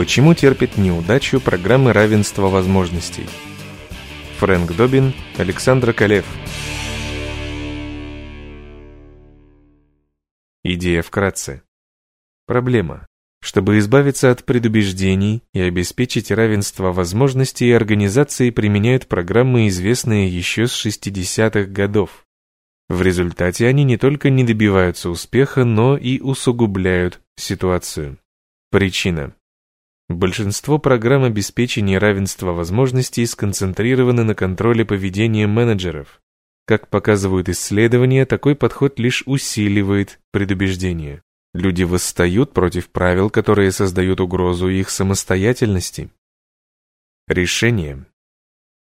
Почему терпит неудачу программы равенства возможностей? Фрэнк Добин, Александр Калев. Идея вкратце. Проблема. Чтобы избавиться от предубеждений и обеспечить равенство возможностей, организации применяют программы, известные еще с 60-х годов. В результате они не только не добиваются успеха, но и усугубляют ситуацию. Причина. Большинство программ обеспечения равенства возможностей сконцентрированы на контроле поведения менеджеров. Как показывают исследования, такой подход лишь усиливает предубеждение. Люди восстают против правил, которые создают угрозу их самостоятельности. Решение.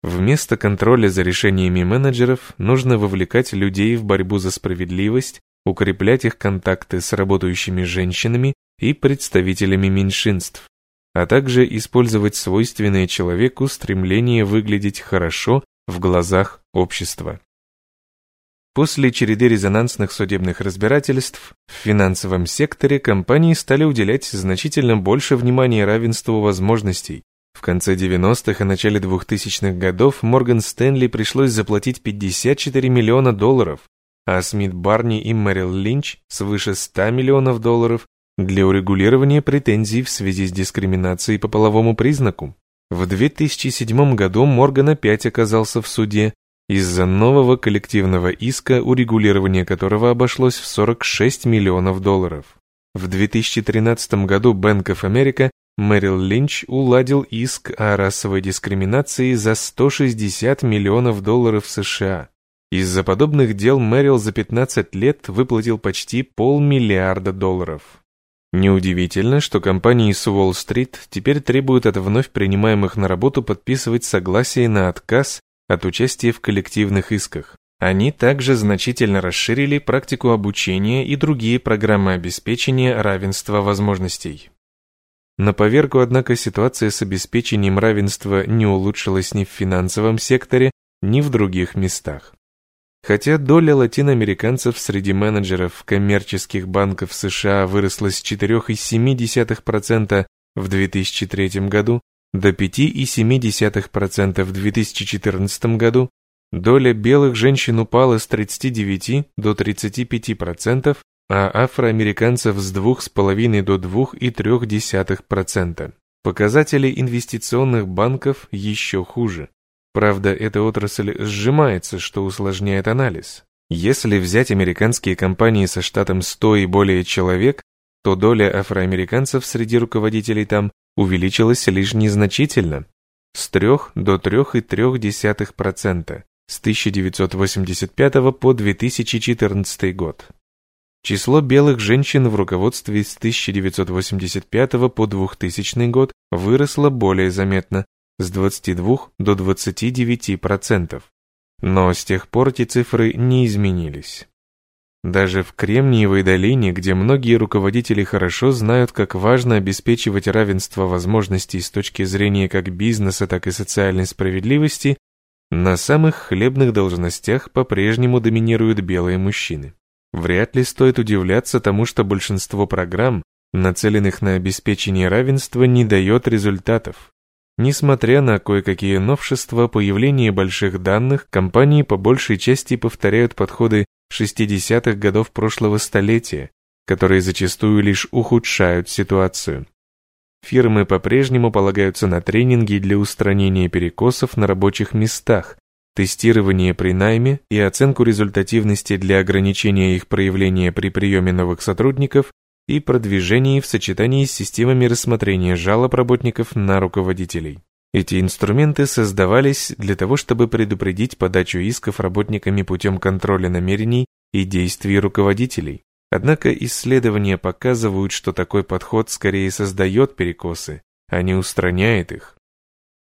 Вместо контроля за решениями менеджеров нужно вовлекать людей в борьбу за справедливость, укреплять их контакты с работающими женщинами и представителями меньшинств, а также использовать свойственное человеку стремление выглядеть хорошо в глазах общества. После череды резонансных судебных разбирательств в финансовом секторе компании стали уделять значительно больше внимания равенству возможностей. В конце 90-х и начале 2000-х годов Морган Стэнли пришлось заплатить 54 миллиона долларов, а Смит Барни и Мэрил Линч свыше 100 миллионов долларов для урегулирования претензий в связи с дискриминацией по половому признаку. В 2007 году Морган опять оказался в суде, из-за нового коллективного иска, урегулирование которого обошлось в 46 миллионов долларов. В 2013 году Bank of America Мэрил Линч уладил иск о расовой дискриминации за 160 миллионов долларов США. Из-за подобных дел Мэрил за 15 лет выплатил почти полмиллиарда долларов. Неудивительно, что компании с Уолл-стрит теперь требуют от вновь принимаемых на работу подписывать согласие на отказ от участия в коллективных исках. Они также значительно расширили практику обучения и другие программы обеспечения равенства возможностей. На поверку, однако, ситуация с обеспечением равенства не улучшилась ни в финансовом секторе, ни в других местах. Хотя доля латиноамериканцев среди менеджеров коммерческих банков США выросла с 4,7% в 2003 году до 5,7% в 2014 году, доля белых женщин упала с 39 до 35%, а афроамериканцев с 2,5 до 2,3%. Показатели инвестиционных банков еще хуже. Правда, эта отрасль сжимается, что усложняет анализ. Если взять американские компании со штатом 100 и более человек, то доля афроамериканцев среди руководителей там увеличилась лишь незначительно, с 3 до 3,3% с 1985 по 2014 год. Число белых женщин в руководстве с 1985 по 2000 год выросло более заметно, с 22 до 29%. Но с тех пор эти цифры не изменились. Даже в Кремниевой долине, где многие руководители хорошо знают, как важно обеспечивать равенство возможностей с точки зрения как бизнеса, так и социальной справедливости, на самых хлебных должностях по-прежнему доминируют белые мужчины. Вряд ли стоит удивляться тому, что большинство программ, нацеленных на обеспечение равенства, не дает результатов. Несмотря на кое-какие новшества, появление больших данных, компании по большей части повторяют подходы 60-х годов прошлого столетия, которые зачастую лишь ухудшают ситуацию. Фирмы по-прежнему полагаются на тренинги для устранения перекосов на рабочих местах, тестирование при найме и оценку результативности для ограничения их проявления при приеме новых сотрудников и продвижении в сочетании с системами рассмотрения жалоб работников на руководителей. Эти инструменты создавались для того, чтобы предупредить подачу исков работниками путем контроля намерений и действий руководителей. Однако исследования показывают, что такой подход скорее создает перекосы, а не устраняет их.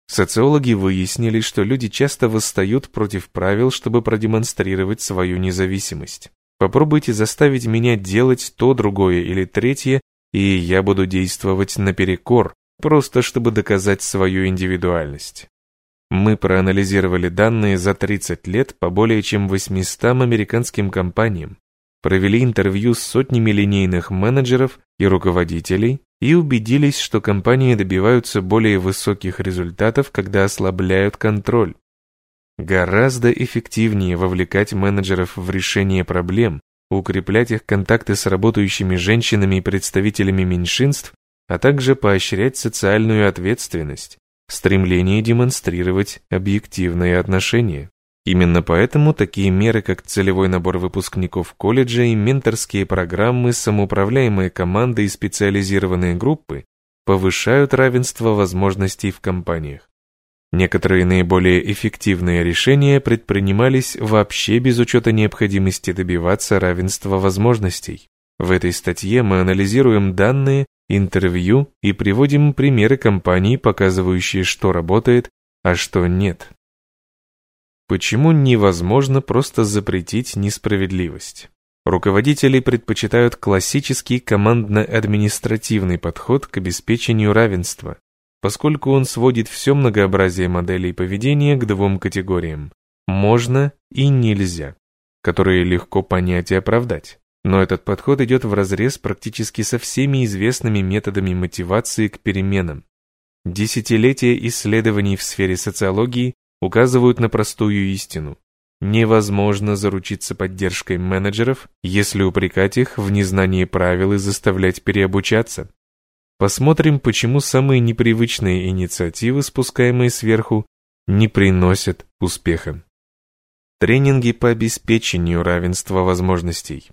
Социологи выяснили, что люди часто восстают против правил, чтобы продемонстрировать свою независимость. Попробуйте заставить меня делать то, другое или третье, и я буду действовать наперекор, просто чтобы доказать свою индивидуальность. Мы проанализировали данные за 30 лет по более чем 800 американским компаниям, провели интервью с сотнями линейных менеджеров и руководителей, и убедились, что компании добиваются более высоких результатов, когда ослабляют контроль. Гораздо эффективнее вовлекать менеджеров в решение проблем, укреплять их контакты с работающими женщинами и представителями меньшинств, а также поощрять социальную ответственность, стремление демонстрировать объективные отношения. Именно поэтому такие меры, как целевой набор выпускников колледжа и менторские программы, самоуправляемые команды и специализированные группы повышают равенство возможностей в компаниях. Некоторые наиболее эффективные решения предпринимались вообще без учета необходимости добиваться равенства возможностей. В этой статье мы анализируем данные, интервью и приводим примеры компаний, показывающие, что работает, а что нет. Почему невозможно просто запретить несправедливость? Руководители предпочитают классический командно-административный подход к обеспечению равенства, поскольку он сводит все многообразие моделей поведения к двум категориям – можно и нельзя, которые легко понять и оправдать. Но этот подход идет вразрез практически со всеми известными методами мотивации к переменам. Десятилетия исследований в сфере социологии указывают на простую истину. Невозможно заручиться поддержкой менеджеров, если упрекать их в незнании правил и заставлять переобучаться. Посмотрим, почему самые непривычные инициативы, спускаемые сверху, не приносят успеха. Тренинги по обеспечению равенства возможностей.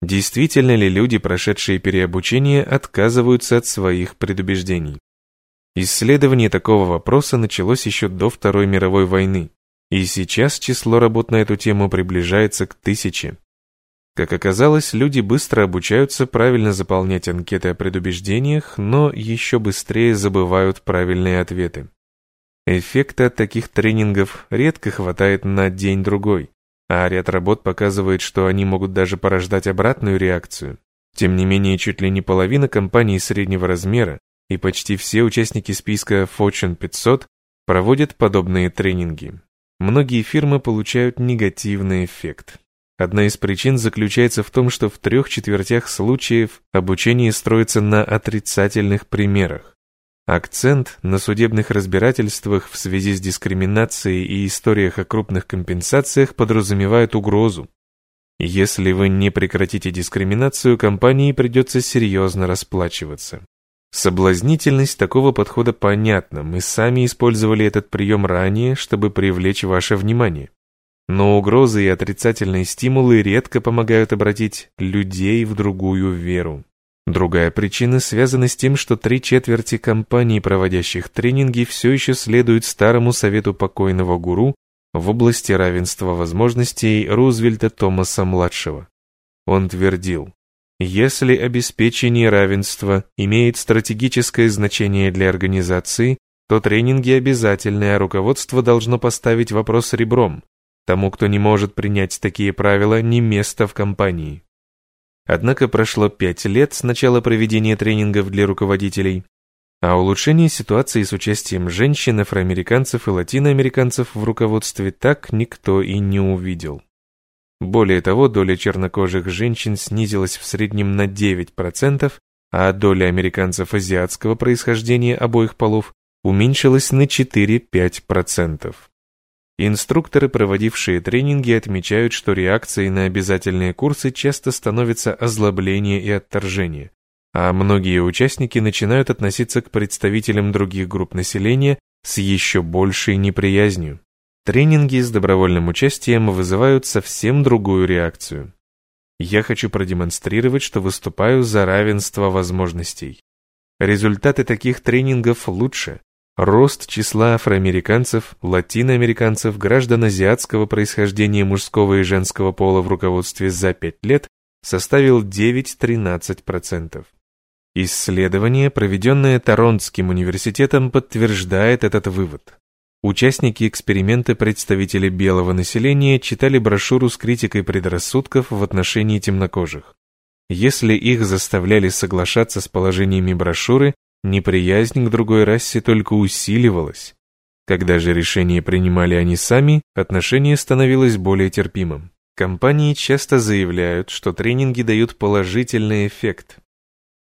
Действительно ли люди, прошедшие переобучение, отказываются от своих предубеждений? Исследование такого вопроса началось еще до Второй мировой войны, и сейчас число работ на эту тему приближается к тысяче. Как оказалось, люди быстро обучаются правильно заполнять анкеты о предубеждениях, но еще быстрее забывают правильные ответы. Эффекта от таких тренингов редко хватает на день-другой, а ряд работ показывает, что они могут даже порождать обратную реакцию. Тем не менее, чуть ли не половина компаний среднего размера и почти все участники списка Fortune 500 проводят подобные тренинги. Многие фирмы получают негативный эффект. Одна из причин заключается в том, что в трех четвертях случаев обучение строится на отрицательных примерах. Акцент на судебных разбирательствах в связи с дискриминацией и историях о крупных компенсациях подразумевает угрозу. Если вы не прекратите дискриминацию, компании придется серьезно расплачиваться. Соблазнительность такого подхода понятна, мы сами использовали этот прием ранее, чтобы привлечь ваше внимание. Но угрозы и отрицательные стимулы редко помогают обратить людей в другую веру. Другая причина связана с тем, что три четверти компаний, проводящих тренинги, все еще следуют старому совету покойного гуру в области равенства возможностей Рузвельта Томаса-младшего. Он твердил, если обеспечение равенства имеет стратегическое значение для организации, то тренинги обязательны, а руководство должно поставить вопрос ребром. Тому, кто не может принять такие правила, не место в компании. Однако прошло пять лет с начала проведения тренингов для руководителей, а улучшение ситуации с участием женщин, афроамериканцев и латиноамериканцев в руководстве так никто и не увидел. Более того, доля чернокожих женщин снизилась в среднем на 9%, а доля американцев азиатского происхождения обоих полов уменьшилась на 4-5%. Инструкторы, проводившие тренинги, отмечают, что реакцией на обязательные курсы часто становится озлобление и отторжение, а многие участники начинают относиться к представителям других групп населения с еще большей неприязнью. Тренинги с добровольным участием вызывают совсем другую реакцию. Я хочу продемонстрировать, что выступаю за равенство возможностей. Результаты таких тренингов лучше. Рост числа афроамериканцев, латиноамериканцев, граждан азиатского происхождения мужского и женского пола в руководстве за 5 лет составил 9-13%. Исследование, проведенное Торонтским университетом, подтверждает этот вывод. Участники эксперимента представители белого населения читали брошюру с критикой предрассудков в отношении темнокожих. Если их заставляли соглашаться с положениями брошюры, неприязнь к другой расе только усиливалась. Когда же решение принимали они сами, отношение становилось более терпимым. Компании часто заявляют, что тренинги дают положительный эффект.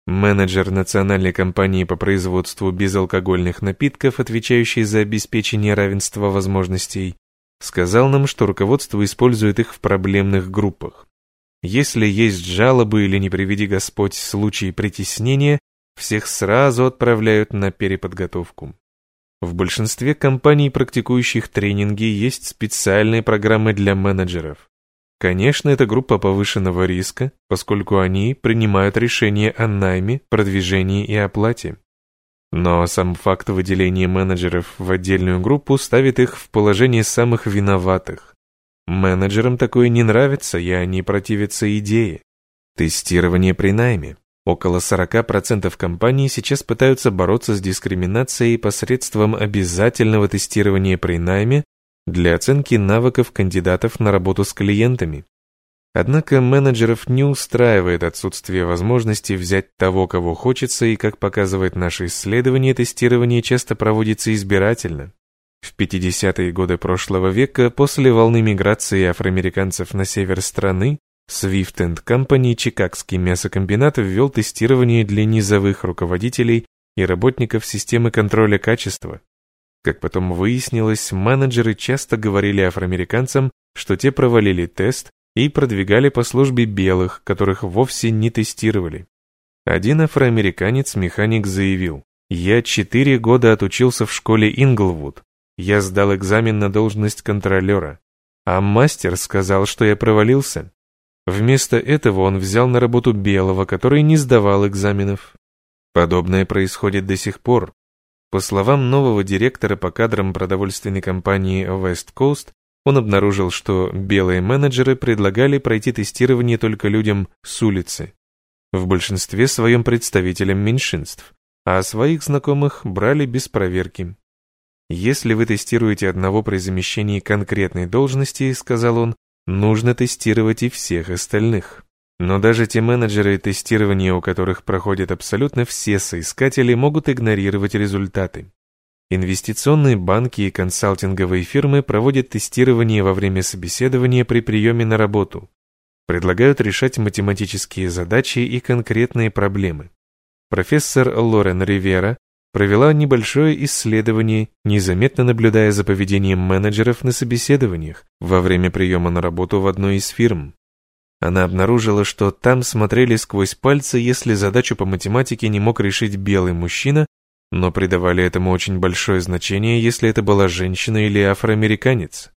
Менеджер национальной компании по производству безалкогольных напитков, отвечающий за обеспечение равенства возможностей, сказал нам, что руководство использует их в проблемных группах. Если есть жалобы или, не приведи Господь, случаи притеснения, всех сразу отправляют на переподготовку. В большинстве компаний, практикующих тренинги, есть специальные программы для менеджеров. Конечно, это группа повышенного риска, поскольку они принимают решения о найме, продвижении и оплате. Но сам факт выделения менеджеров в отдельную группу ставит их в положение самых виноватых. Менеджерам такое не нравится, и они противятся идее. Тестирование при найме. Около 40% компаний сейчас пытаются бороться с дискриминацией посредством обязательного тестирования при найме для оценки навыков кандидатов на работу с клиентами. Однако менеджеров не устраивает отсутствие возможности взять того, кого хочется, и, как показывает наше исследование, тестирование часто проводится избирательно. В 50-е годы прошлого века, после волны миграции афроамериканцев на север страны, Swift Company Чикагский мясокомбинат ввел тестирование для низовых руководителей и работников системы контроля качества. Как потом выяснилось, менеджеры часто говорили афроамериканцам, что те провалили тест и продвигали по службе белых, которых вовсе не тестировали. Один афроамериканец-механик заявил, «Я четыре года отучился в школе Инглвуд. Я сдал экзамен на должность контролера. А мастер сказал, что я провалился. Вместо этого он взял на работу белого, который не сдавал экзаменов. Подобное происходит до сих пор. По словам нового директора по кадрам продовольственной компании West Coast, он обнаружил, что белые менеджеры предлагали пройти тестирование только людям с улицы, в большинстве своем представителям меньшинств, а своих знакомых брали без проверки. Если вы тестируете одного при замещении конкретной должности, сказал он, нужно тестировать и всех остальных. Но даже те менеджеры тестирования, у которых проходят абсолютно все соискатели, могут игнорировать результаты. Инвестиционные банки и консалтинговые фирмы проводят тестирование во время собеседования при приеме на работу. Предлагают решать математические задачи и конкретные проблемы. Профессор Лорен Ривера провела небольшое исследование, незаметно наблюдая за поведением менеджеров на собеседованиях во время приема на работу в одной из фирм. Она обнаружила, что там смотрели сквозь пальцы, если задачу по математике не мог решить белый мужчина, но придавали этому очень большое значение, если это была женщина или афроамериканец.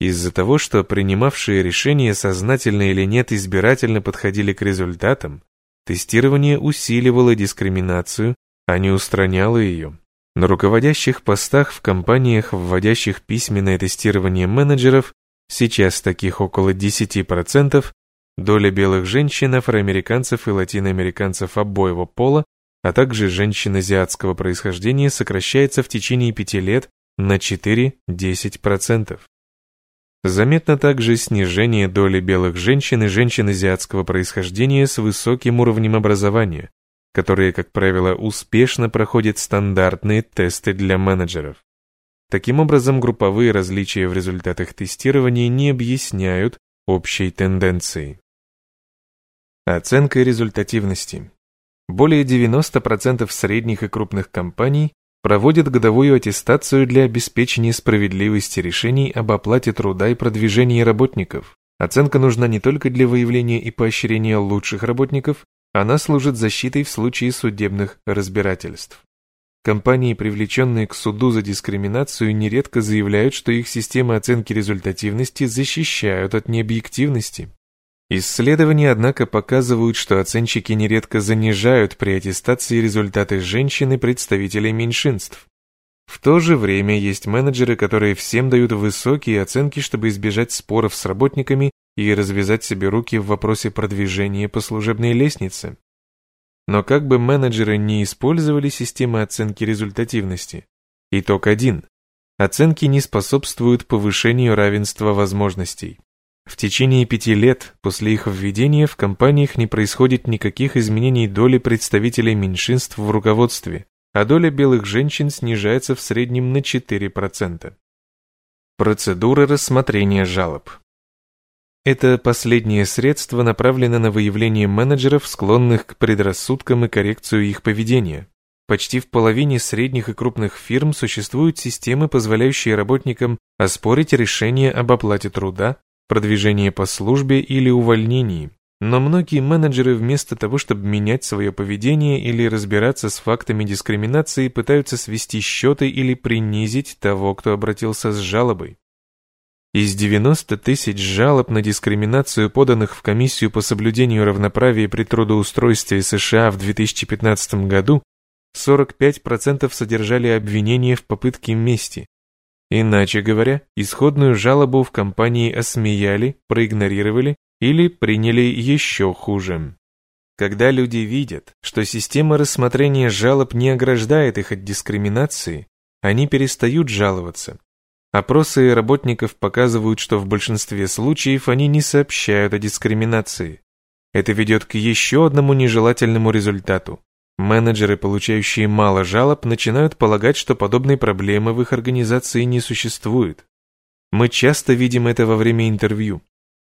Из-за того, что принимавшие решения сознательно или нет избирательно подходили к результатам, тестирование усиливало дискриминацию, а не устраняло ее. На руководящих постах в компаниях, вводящих письменное тестирование менеджеров, сейчас таких около 10%, Доля белых женщин, афроамериканцев и латиноамериканцев обоего пола, а также женщин азиатского происхождения сокращается в течение пяти лет на 4-10%. Заметно также снижение доли белых женщин и женщин азиатского происхождения с высоким уровнем образования, которые, как правило, успешно проходят стандартные тесты для менеджеров. Таким образом, групповые различия в результатах тестирования не объясняют общей тенденции. Оценка результативности. Более 90% средних и крупных компаний проводят годовую аттестацию для обеспечения справедливости решений об оплате труда и продвижении работников. Оценка нужна не только для выявления и поощрения лучших работников, она служит защитой в случае судебных разбирательств. Компании, привлеченные к суду за дискриминацию, нередко заявляют, что их системы оценки результативности защищают от необъективности. Исследования, однако, показывают, что оценщики нередко занижают при аттестации результаты женщин и представителей меньшинств. В то же время есть менеджеры, которые всем дают высокие оценки, чтобы избежать споров с работниками и развязать себе руки в вопросе продвижения по служебной лестнице. Но как бы менеджеры не использовали системы оценки результативности, итог один. Оценки не способствуют повышению равенства возможностей. В течение пяти лет после их введения в компаниях не происходит никаких изменений доли представителей меньшинств в руководстве, а доля белых женщин снижается в среднем на 4%. Процедура рассмотрения жалоб. Это последнее средство направлено на выявление менеджеров, склонных к предрассудкам и коррекцию их поведения. Почти в половине средних и крупных фирм существуют системы, позволяющие работникам оспорить решение об оплате труда, продвижении по службе или увольнении. Но многие менеджеры вместо того, чтобы менять свое поведение или разбираться с фактами дискриминации, пытаются свести счеты или принизить того, кто обратился с жалобой. Из 90 тысяч жалоб на дискриминацию, поданных в Комиссию по соблюдению равноправия при трудоустройстве США в 2015 году, 45% содержали обвинения в попытке мести. Иначе говоря, исходную жалобу в компании осмеяли, проигнорировали или приняли еще хуже. Когда люди видят, что система рассмотрения жалоб не ограждает их от дискриминации, они перестают жаловаться. Опросы работников показывают, что в большинстве случаев они не сообщают о дискриминации. Это ведет к еще одному нежелательному результату. Менеджеры, получающие мало жалоб, начинают полагать, что подобной проблемы в их организации не существует. Мы часто видим это во время интервью.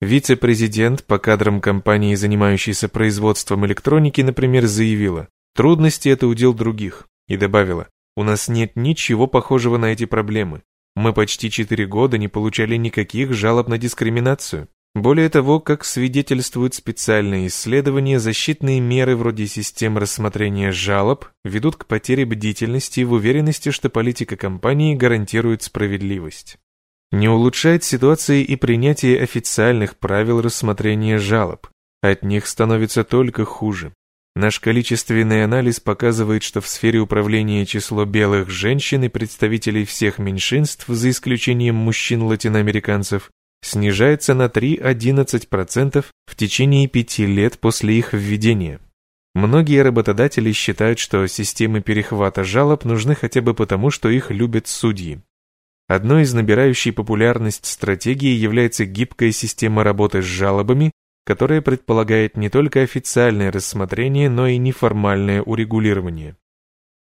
Вице-президент по кадрам компании, занимающейся производством электроники, например, заявила, трудности – это удел других, и добавила, у нас нет ничего похожего на эти проблемы. Мы почти четыре года не получали никаких жалоб на дискриминацию. Более того, как свидетельствуют специальные исследования, защитные меры вроде систем рассмотрения жалоб ведут к потере бдительности в уверенности, что политика компании гарантирует справедливость. Не улучшает ситуации и принятие официальных правил рассмотрения жалоб. От них становится только хуже. Наш количественный анализ показывает, что в сфере управления число белых женщин и представителей всех меньшинств, за исключением мужчин-латиноамериканцев, снижается на 3-11% в течение пяти лет после их введения. Многие работодатели считают, что системы перехвата жалоб нужны хотя бы потому, что их любят судьи. Одной из набирающей популярность стратегий является гибкая система работы с жалобами, которая предполагает не только официальное рассмотрение, но и неформальное урегулирование.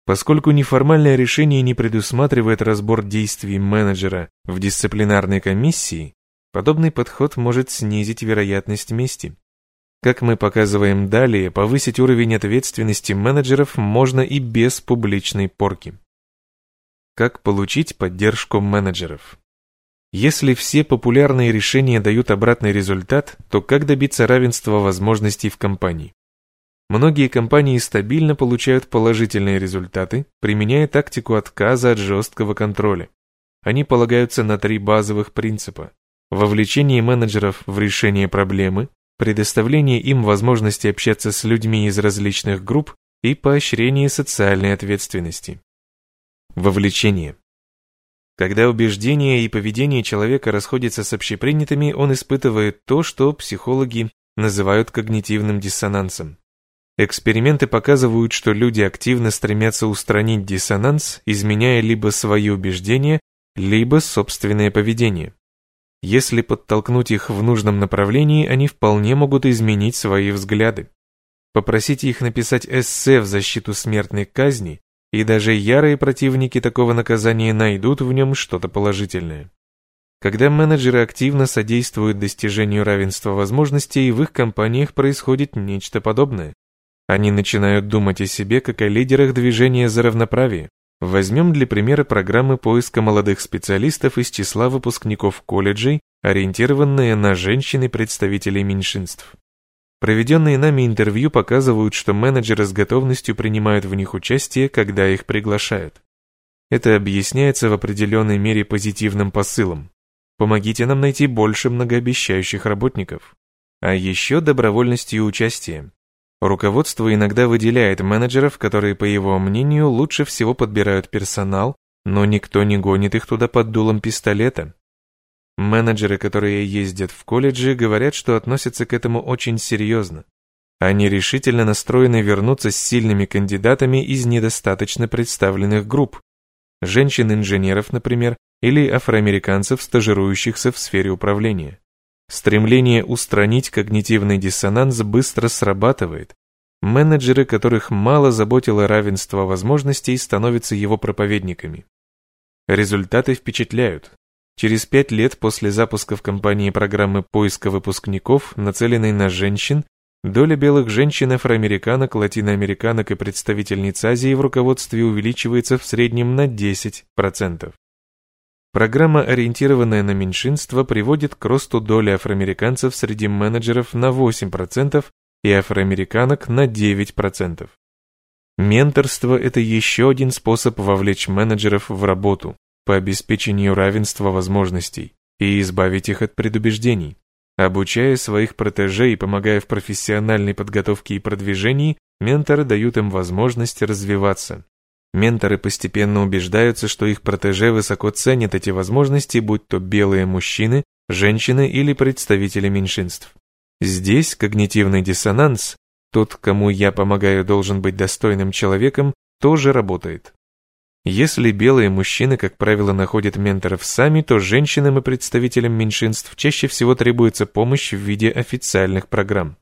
Поскольку неформальное решение не предусматривает разбор действий менеджера в дисциплинарной комиссии, Подобный подход может снизить вероятность мести. Как мы показываем далее, повысить уровень ответственности менеджеров можно и без публичной порки. Как получить поддержку менеджеров? Если все популярные решения дают обратный результат, то как добиться равенства возможностей в компании? Многие компании стабильно получают положительные результаты, применяя тактику отказа от жесткого контроля. Они полагаются на три базовых принципа вовлечение менеджеров в решение проблемы, предоставление им возможности общаться с людьми из различных групп и поощрение социальной ответственности. Вовлечение. Когда убеждения и поведение человека расходятся с общепринятыми, он испытывает то, что психологи называют когнитивным диссонансом. Эксперименты показывают, что люди активно стремятся устранить диссонанс, изменяя либо свои убеждения, либо собственное поведение. Если подтолкнуть их в нужном направлении, они вполне могут изменить свои взгляды. Попросите их написать эссе в защиту смертной казни, и даже ярые противники такого наказания найдут в нем что-то положительное. Когда менеджеры активно содействуют достижению равенства возможностей, в их компаниях происходит нечто подобное. Они начинают думать о себе как о лидерах движения за равноправие, Возьмем для примера программы поиска молодых специалистов из числа выпускников колледжей, ориентированные на женщин и представителей меньшинств. Проведенные нами интервью показывают, что менеджеры с готовностью принимают в них участие, когда их приглашают. Это объясняется в определенной мере позитивным посылом. Помогите нам найти больше многообещающих работников. А еще добровольностью участия. Руководство иногда выделяет менеджеров, которые, по его мнению, лучше всего подбирают персонал, но никто не гонит их туда под дулом пистолета. Менеджеры, которые ездят в колледжи, говорят, что относятся к этому очень серьезно. Они решительно настроены вернуться с сильными кандидатами из недостаточно представленных групп, женщин-инженеров, например, или афроамериканцев, стажирующихся в сфере управления. Стремление устранить когнитивный диссонанс быстро срабатывает. Менеджеры, которых мало заботило равенство возможностей, становятся его проповедниками. Результаты впечатляют. Через пять лет после запуска в компании программы поиска выпускников, нацеленной на женщин, доля белых женщин, афроамериканок, латиноамериканок и представительниц Азии в руководстве увеличивается в среднем на 10%. Программа, ориентированная на меньшинство, приводит к росту доли афроамериканцев среди менеджеров на 8% и афроамериканок на 9%. Менторство – это еще один способ вовлечь менеджеров в работу по обеспечению равенства возможностей и избавить их от предубеждений. Обучая своих протеже и помогая в профессиональной подготовке и продвижении, менторы дают им возможность развиваться. Менторы постепенно убеждаются, что их протеже высоко ценят эти возможности, будь то белые мужчины, женщины или представители меньшинств. Здесь когнитивный диссонанс, тот, кому я помогаю, должен быть достойным человеком, тоже работает. Если белые мужчины, как правило, находят менторов сами, то женщинам и представителям меньшинств чаще всего требуется помощь в виде официальных программ.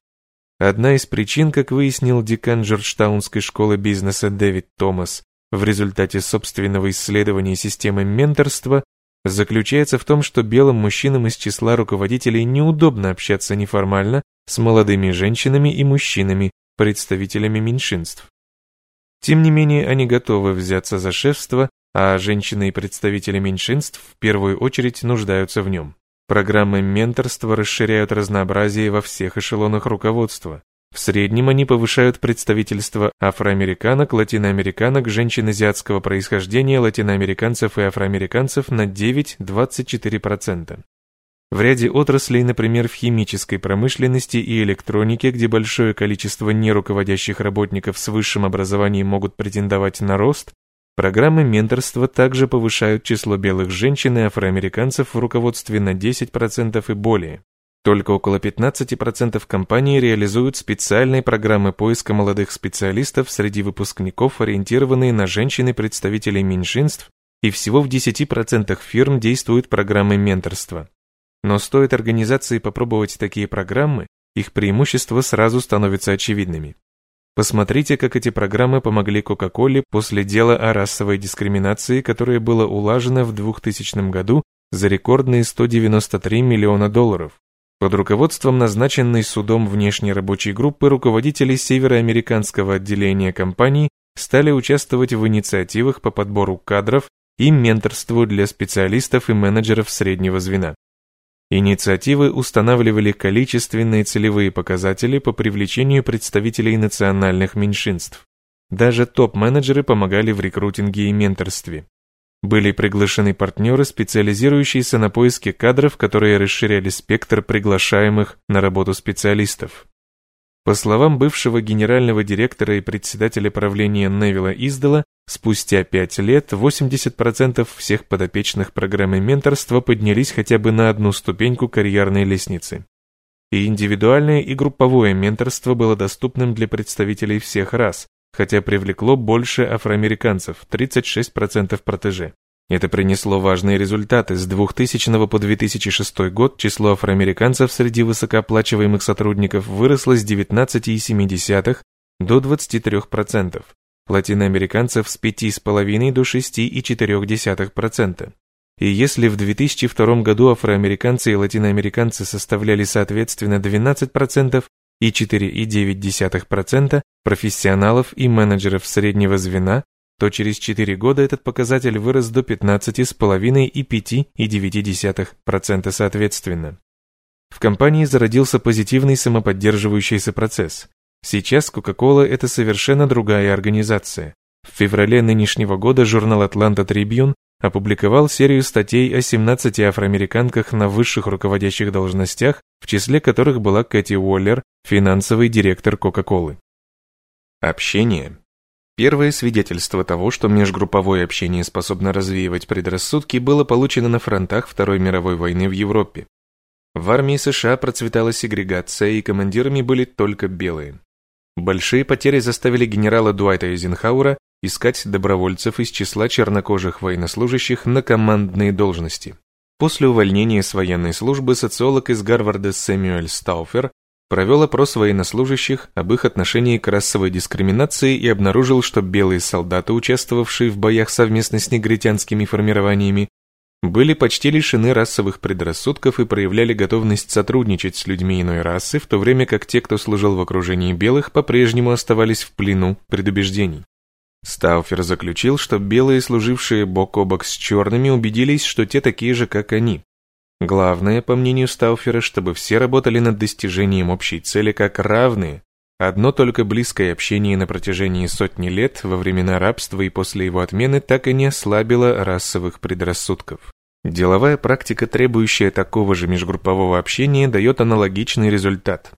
Одна из причин, как выяснил декан Джорджтаунской школы бизнеса Дэвид Томас, в результате собственного исследования системы менторства, заключается в том, что белым мужчинам из числа руководителей неудобно общаться неформально с молодыми женщинами и мужчинами, представителями меньшинств. Тем не менее, они готовы взяться за шефство, а женщины и представители меньшинств в первую очередь нуждаются в нем. Программы менторства расширяют разнообразие во всех эшелонах руководства. В среднем они повышают представительство афроамериканок, латиноамериканок, женщин азиатского происхождения, латиноамериканцев и афроамериканцев на 9-24%. В ряде отраслей, например, в химической промышленности и электронике, где большое количество неруководящих работников с высшим образованием могут претендовать на рост, программы менторства также повышают число белых женщин и афроамериканцев в руководстве на 10% и более. Только около 15% компаний реализуют специальные программы поиска молодых специалистов среди выпускников, ориентированные на женщин и представителей меньшинств, и всего в 10% фирм действуют программы менторства. Но стоит организации попробовать такие программы, их преимущества сразу становятся очевидными. Посмотрите, как эти программы помогли Кока-Коле после дела о расовой дискриминации, которое было улажено в 2000 году за рекордные 193 миллиона долларов. Под руководством назначенной судом внешней рабочей группы руководители североамериканского отделения компании стали участвовать в инициативах по подбору кадров и менторству для специалистов и менеджеров среднего звена. Инициативы устанавливали количественные целевые показатели по привлечению представителей национальных меньшинств. Даже топ-менеджеры помогали в рекрутинге и менторстве. Были приглашены партнеры, специализирующиеся на поиске кадров, которые расширяли спектр приглашаемых на работу специалистов. По словам бывшего генерального директора и председателя правления Невилла Издала, спустя пять лет 80% всех подопечных программы менторства поднялись хотя бы на одну ступеньку карьерной лестницы. И индивидуальное и групповое менторство было доступным для представителей всех рас, хотя привлекло больше афроамериканцев, 36% протеже. Это принесло важные результаты. С 2000 по 2006 год число афроамериканцев среди высокооплачиваемых сотрудников выросло с 19,7 до 23%, латиноамериканцев с 5,5 до 6,4%. И если в 2002 году афроамериканцы и латиноамериканцы составляли соответственно 12% и 4,9% профессионалов и менеджеров среднего звена, то через 4 года этот показатель вырос до 15,5 и 5,9% соответственно. В компании зародился позитивный самоподдерживающийся процесс. Сейчас Coca-Cola – это совершенно другая организация. В феврале нынешнего года журнал Atlanta Tribune опубликовал серию статей о 17 афроамериканках на высших руководящих должностях, в числе которых была Кэти Уоллер, финансовый директор Coca-Cola. Общение. Первое свидетельство того, что межгрупповое общение способно развеивать предрассудки, было получено на фронтах Второй мировой войны в Европе. В армии США процветала сегрегация, и командирами были только белые. Большие потери заставили генерала Дуайта Эйзенхауэра искать добровольцев из числа чернокожих военнослужащих на командные должности. После увольнения с военной службы социолог из Гарварда Сэмюэль Стауфер провел опрос военнослужащих об их отношении к расовой дискриминации и обнаружил, что белые солдаты, участвовавшие в боях совместно с негритянскими формированиями, были почти лишены расовых предрассудков и проявляли готовность сотрудничать с людьми иной расы, в то время как те, кто служил в окружении белых, по-прежнему оставались в плену предубеждений. Стауфер заключил, что белые, служившие бок о бок с черными, убедились, что те такие же, как они. Главное, по мнению Стауфера, чтобы все работали над достижением общей цели как равные. Одно только близкое общение на протяжении сотни лет, во времена рабства и после его отмены, так и не ослабило расовых предрассудков. Деловая практика, требующая такого же межгруппового общения, дает аналогичный результат.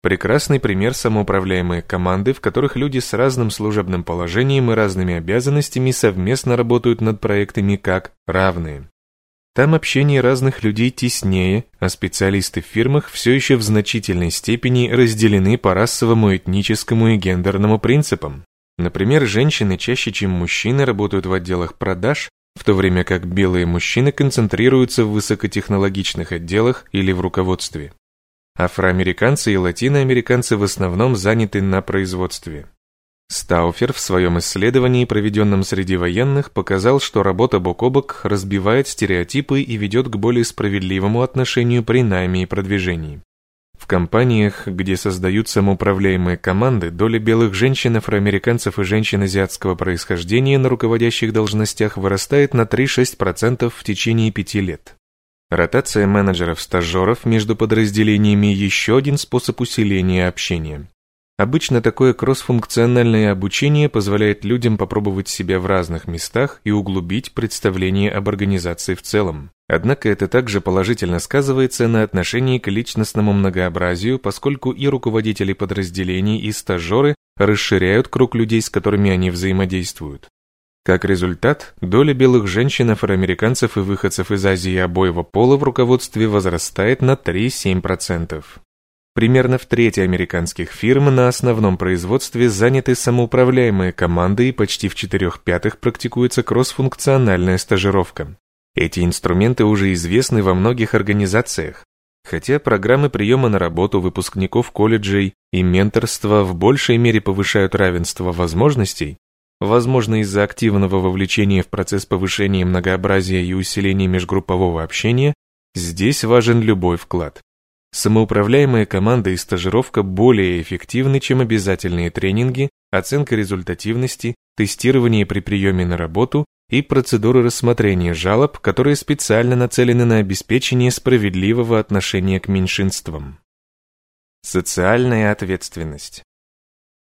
Прекрасный пример самоуправляемой команды, в которых люди с разным служебным положением и разными обязанностями совместно работают над проектами как равные. Там общение разных людей теснее, а специалисты в фирмах все еще в значительной степени разделены по расовому, этническому и гендерному принципам. Например, женщины чаще, чем мужчины, работают в отделах продаж, в то время как белые мужчины концентрируются в высокотехнологичных отделах или в руководстве. Афроамериканцы и латиноамериканцы в основном заняты на производстве. Стауфер в своем исследовании, проведенном среди военных, показал, что работа бок о бок разбивает стереотипы и ведет к более справедливому отношению при найме и продвижении. Компаниях, где создают самоуправляемые команды, доля белых женщин, афроамериканцев и женщин азиатского происхождения на руководящих должностях вырастает на 3-6% в течение пяти лет. Ротация менеджеров-стажеров между подразделениями – еще один способ усиления общения. Обычно такое кроссфункциональное обучение позволяет людям попробовать себя в разных местах и углубить представление об организации в целом. Однако это также положительно сказывается на отношении к личностному многообразию, поскольку и руководители подразделений, и стажеры расширяют круг людей, с которыми они взаимодействуют. Как результат, доля белых женщин, афроамериканцев и выходцев из Азии обоего пола в руководстве возрастает на 3-7%. Примерно в трети американских фирм на основном производстве заняты самоуправляемые команды и почти в четырех пятых практикуется кроссфункциональная стажировка. Эти инструменты уже известны во многих организациях, хотя программы приема на работу выпускников колледжей и менторства в большей мере повышают равенство возможностей, возможно из-за активного вовлечения в процесс повышения многообразия и усиления межгруппового общения, здесь важен любой вклад. Самоуправляемая команда и стажировка более эффективны, чем обязательные тренинги, оценка результативности, тестирование при приеме на работу и процедуры рассмотрения жалоб, которые специально нацелены на обеспечение справедливого отношения к меньшинствам. Социальная ответственность.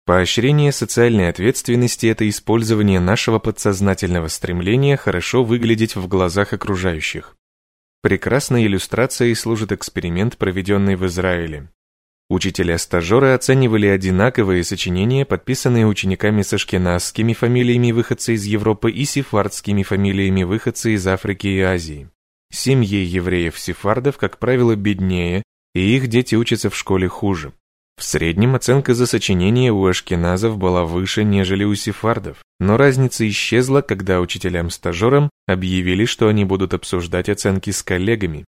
Поощрение социальной ответственности – это использование нашего подсознательного стремления хорошо выглядеть в глазах окружающих. Прекрасной иллюстрацией служит эксперимент, проведенный в Израиле. Учителя-стажеры оценивали одинаковые сочинения, подписанные учениками с ашкеназскими фамилиями выходцы из Европы и сефардскими фамилиями выходцы из Африки и Азии. Семьи евреев-сефардов, как правило, беднее, и их дети учатся в школе хуже. В среднем оценка за сочинение у ашкеназов была выше, нежели у сефардов, но разница исчезла, когда учителям-стажерам объявили, что они будут обсуждать оценки с коллегами.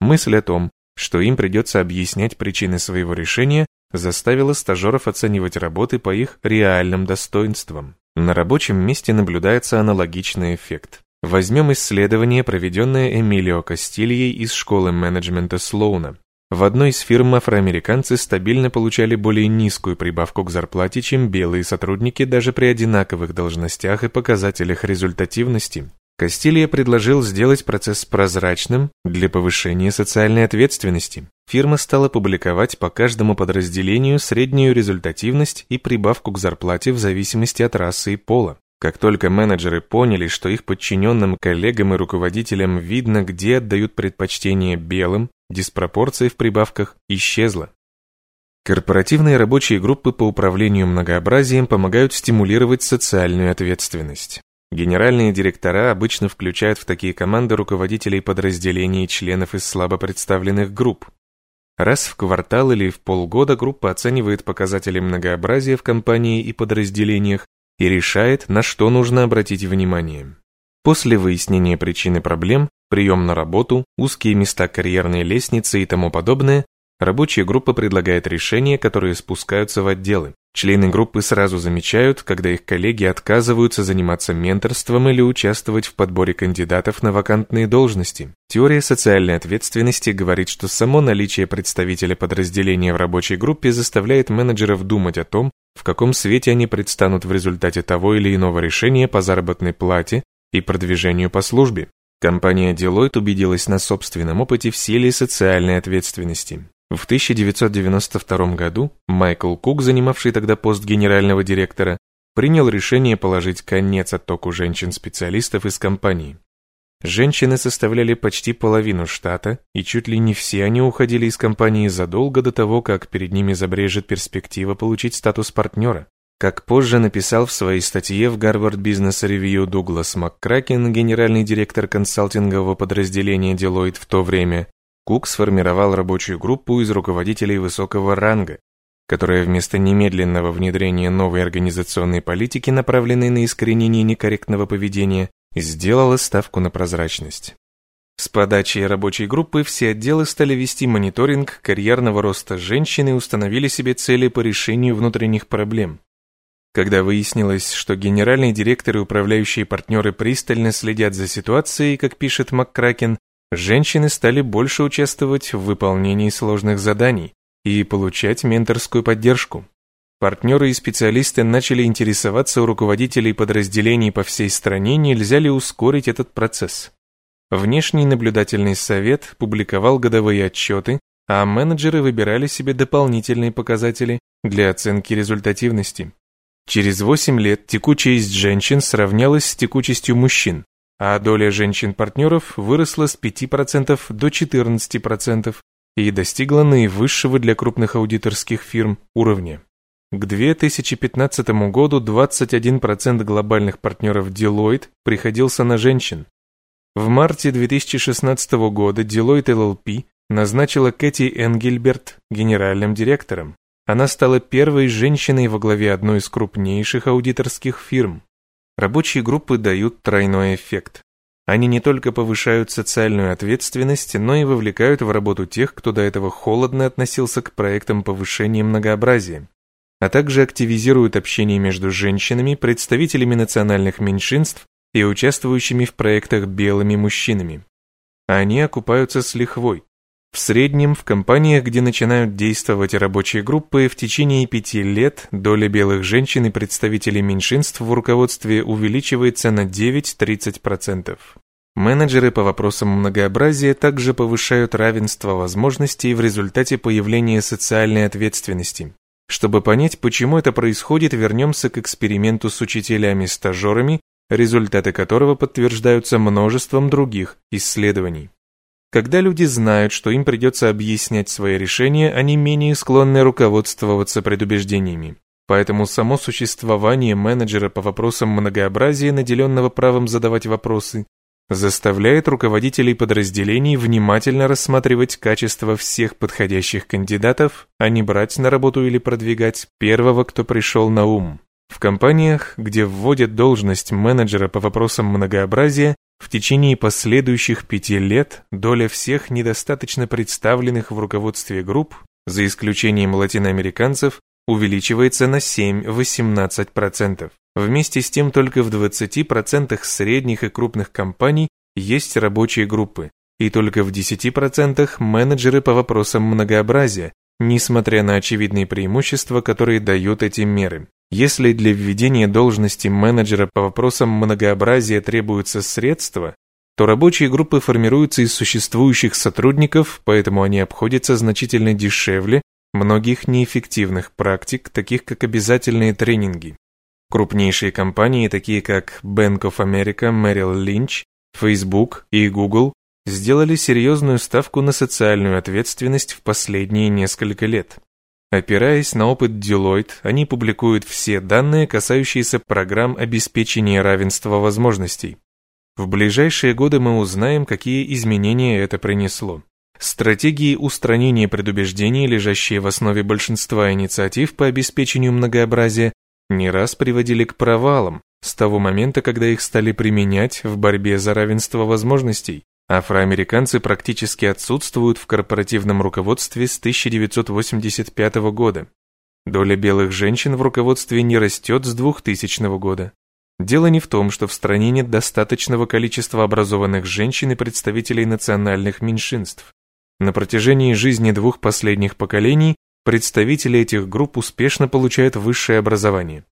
Мысль о том, что им придется объяснять причины своего решения, заставила стажеров оценивать работы по их реальным достоинствам. На рабочем месте наблюдается аналогичный эффект. Возьмем исследование, проведенное Эмилио Кастильей из школы менеджмента Слоуна. В одной из фирм афроамериканцы стабильно получали более низкую прибавку к зарплате, чем белые сотрудники даже при одинаковых должностях и показателях результативности. Кастилья предложил сделать процесс прозрачным для повышения социальной ответственности. Фирма стала публиковать по каждому подразделению среднюю результативность и прибавку к зарплате в зависимости от расы и пола. Как только менеджеры поняли, что их подчиненным коллегам и руководителям видно, где отдают предпочтение белым, диспропорция в прибавках исчезла. Корпоративные рабочие группы по управлению многообразием помогают стимулировать социальную ответственность. Генеральные директора обычно включают в такие команды руководителей подразделений и членов из слабо представленных групп. Раз в квартал или в полгода группа оценивает показатели многообразия в компании и подразделениях и решает, на что нужно обратить внимание. После выяснения причины проблем, прием на работу, узкие места карьерной лестницы и тому подобное, Рабочая группа предлагает решения, которые спускаются в отделы. Члены группы сразу замечают, когда их коллеги отказываются заниматься менторством или участвовать в подборе кандидатов на вакантные должности. Теория социальной ответственности говорит, что само наличие представителя подразделения в рабочей группе заставляет менеджеров думать о том, в каком свете они предстанут в результате того или иного решения по заработной плате и продвижению по службе. Компания Deloitte убедилась на собственном опыте в силе социальной ответственности. В 1992 году Майкл Кук, занимавший тогда пост генерального директора, принял решение положить конец оттоку женщин-специалистов из компании. Женщины составляли почти половину штата, и чуть ли не все они уходили из компании задолго до того, как перед ними забрежет перспектива получить статус партнера. Как позже написал в своей статье в Harvard Business Review Дуглас МакКракен, генеральный директор консалтингового подразделения Deloitte в то время, Кук сформировал рабочую группу из руководителей высокого ранга, которая вместо немедленного внедрения новой организационной политики, направленной на искоренение некорректного поведения, сделала ставку на прозрачность. С подачи рабочей группы все отделы стали вести мониторинг карьерного роста женщин и установили себе цели по решению внутренних проблем. Когда выяснилось, что генеральные директоры и управляющие партнеры пристально следят за ситуацией, как пишет МакКракен, женщины стали больше участвовать в выполнении сложных заданий и получать менторскую поддержку. Партнеры и специалисты начали интересоваться у руководителей подразделений по всей стране, нельзя ли ускорить этот процесс. Внешний наблюдательный совет публиковал годовые отчеты, а менеджеры выбирали себе дополнительные показатели для оценки результативности. Через 8 лет текучесть женщин сравнялась с текучестью мужчин, а доля женщин-партнеров выросла с 5% до 14% и достигла наивысшего для крупных аудиторских фирм уровня. К 2015 году 21% глобальных партнеров Deloitte приходился на женщин. В марте 2016 года Deloitte LLP назначила Кэти Энгельберт генеральным директором. Она стала первой женщиной во главе одной из крупнейших аудиторских фирм. Рабочие группы дают тройной эффект. Они не только повышают социальную ответственность, но и вовлекают в работу тех, кто до этого холодно относился к проектам повышения многообразия, а также активизируют общение между женщинами, представителями национальных меньшинств и участвующими в проектах белыми мужчинами. Они окупаются с лихвой, в среднем в компаниях, где начинают действовать рабочие группы, в течение пяти лет доля белых женщин и представителей меньшинств в руководстве увеличивается на 9-30%. Менеджеры по вопросам многообразия также повышают равенство возможностей в результате появления социальной ответственности. Чтобы понять, почему это происходит, вернемся к эксперименту с учителями-стажерами, результаты которого подтверждаются множеством других исследований. Когда люди знают, что им придется объяснять свои решения, они менее склонны руководствоваться предубеждениями. Поэтому само существование менеджера по вопросам многообразия, наделенного правом задавать вопросы, заставляет руководителей подразделений внимательно рассматривать качество всех подходящих кандидатов, а не брать на работу или продвигать первого, кто пришел на ум. В компаниях, где вводят должность менеджера по вопросам многообразия, в течение последующих пяти лет доля всех недостаточно представленных в руководстве групп, за исключением латиноамериканцев, увеличивается на 7-18%. Вместе с тем только в 20% средних и крупных компаний есть рабочие группы, и только в 10% менеджеры по вопросам многообразия, несмотря на очевидные преимущества, которые дают эти меры. Если для введения должности менеджера по вопросам многообразия требуются средства, то рабочие группы формируются из существующих сотрудников, поэтому они обходятся значительно дешевле многих неэффективных практик, таких как обязательные тренинги. Крупнейшие компании, такие как Bank of America, Merrill Lynch, Facebook и Google, сделали серьезную ставку на социальную ответственность в последние несколько лет. Опираясь на опыт Deloitte, они публикуют все данные, касающиеся программ обеспечения равенства возможностей. В ближайшие годы мы узнаем, какие изменения это принесло. Стратегии устранения предубеждений, лежащие в основе большинства инициатив по обеспечению многообразия, не раз приводили к провалам с того момента, когда их стали применять в борьбе за равенство возможностей. Афроамериканцы практически отсутствуют в корпоративном руководстве с 1985 года. Доля белых женщин в руководстве не растет с 2000 года. Дело не в том, что в стране нет достаточного количества образованных женщин и представителей национальных меньшинств. На протяжении жизни двух последних поколений представители этих групп успешно получают высшее образование.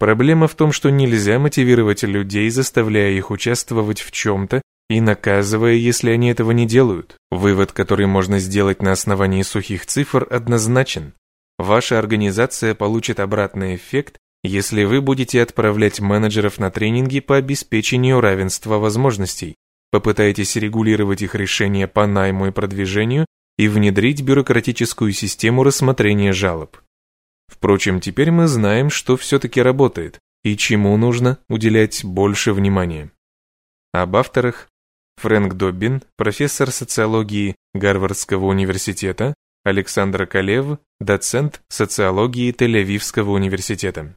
Проблема в том, что нельзя мотивировать людей, заставляя их участвовать в чем-то и наказывая, если они этого не делают. Вывод, который можно сделать на основании сухих цифр, однозначен. Ваша организация получит обратный эффект, если вы будете отправлять менеджеров на тренинги по обеспечению равенства возможностей, попытаетесь регулировать их решения по найму и продвижению и внедрить бюрократическую систему рассмотрения жалоб. Впрочем, теперь мы знаем, что все-таки работает и чему нужно уделять больше внимания. Об авторах Фрэнк Доббин, профессор социологии Гарвардского университета, Александр Калев, доцент социологии Тель-Авивского университета.